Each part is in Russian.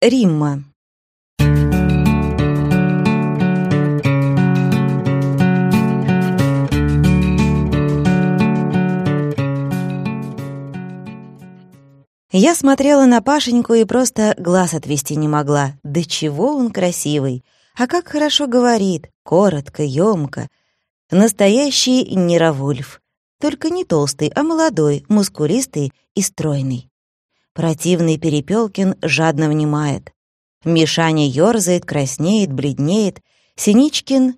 Римма. Я смотрела на Пашеньку и просто глаз отвести не могла. Да чего он красивый! А как хорошо говорит, коротко, ёмко. Настоящий Неравульф. Только не толстый, а молодой, мускулистый и стройный. Противный Перепелкин жадно внимает. Мишаня ёрзает, краснеет, бледнеет. Синичкин,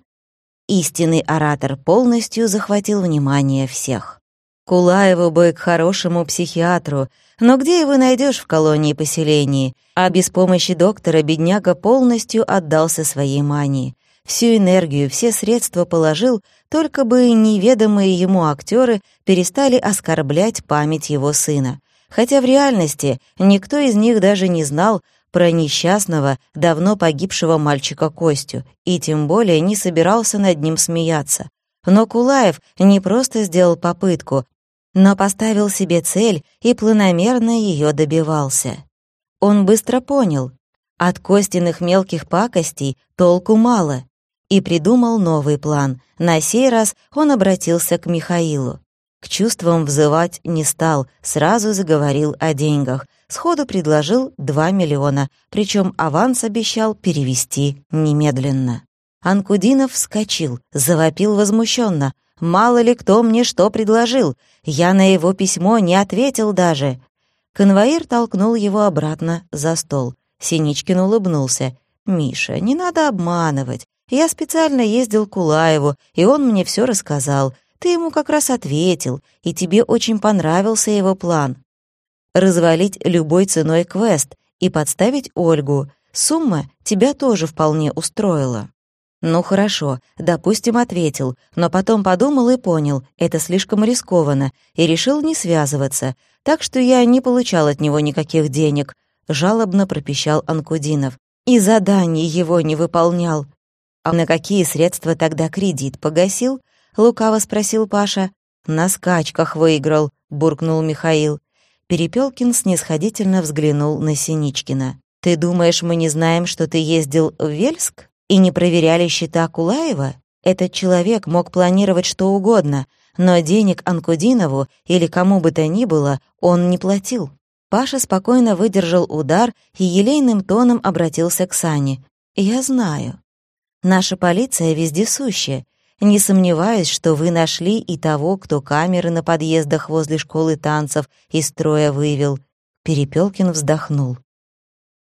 истинный оратор, полностью захватил внимание всех. Кулаеву бы к хорошему психиатру, но где его найдешь в колонии-поселении? А без помощи доктора бедняга полностью отдался своей мании. Всю энергию, все средства положил, только бы неведомые ему актеры перестали оскорблять память его сына. Хотя в реальности никто из них даже не знал про несчастного, давно погибшего мальчика Костю, и тем более не собирался над ним смеяться. Но Кулаев не просто сделал попытку, но поставил себе цель и планомерно ее добивался. Он быстро понял, от Костиных мелких пакостей толку мало, и придумал новый план. На сей раз он обратился к Михаилу. К чувствам взывать не стал, сразу заговорил о деньгах. Сходу предложил 2 миллиона, причем аванс обещал перевести немедленно. Анкудинов вскочил, завопил возмущенно. «Мало ли кто мне что предложил! Я на его письмо не ответил даже!» Конвоир толкнул его обратно за стол. Синичкин улыбнулся. «Миша, не надо обманывать. Я специально ездил к Кулаеву, и он мне все рассказал. Ты ему как раз ответил, и тебе очень понравился его план. Развалить любой ценой квест и подставить Ольгу. Сумма тебя тоже вполне устроила». Ну хорошо, допустим, ответил, но потом подумал и понял, это слишком рискованно, и решил не связываться, так что я не получал от него никаких денег, жалобно пропищал Анкудинов. И заданий его не выполнял. А на какие средства тогда кредит погасил? Лукаво спросил Паша. На скачках выиграл, буркнул Михаил. Перепелкин снисходительно взглянул на Синичкина. «Ты думаешь, мы не знаем, что ты ездил в Вельск?» и не проверяли счета Кулаева, этот человек мог планировать что угодно, но денег Анкудинову или кому бы то ни было он не платил. Паша спокойно выдержал удар и елейным тоном обратился к Сане. «Я знаю. Наша полиция вездесущая. Не сомневаюсь, что вы нашли и того, кто камеры на подъездах возле школы танцев из строя вывел». Перепелкин вздохнул.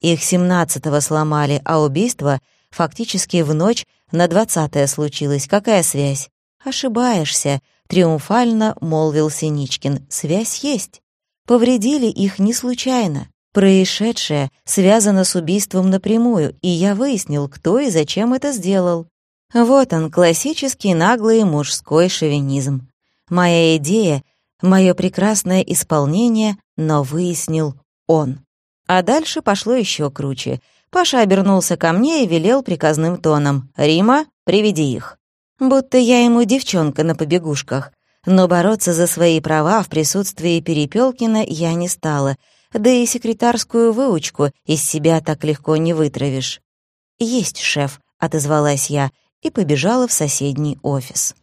Их семнадцатого сломали, а убийство Фактически в ночь на двадцатое случилось. Какая связь? Ошибаешься, триумфально молвил Синичкин. Связь есть. Повредили их не случайно. Происшедшее связано с убийством напрямую, и я выяснил, кто и зачем это сделал. Вот он, классический наглый мужской шовинизм. Моя идея, мое прекрасное исполнение, но выяснил он. А дальше пошло еще круче — Паша обернулся ко мне и велел приказным тоном. «Рима, приведи их». Будто я ему девчонка на побегушках. Но бороться за свои права в присутствии Перепелкина я не стала, да и секретарскую выучку из себя так легко не вытравишь. «Есть, шеф», — отозвалась я и побежала в соседний офис.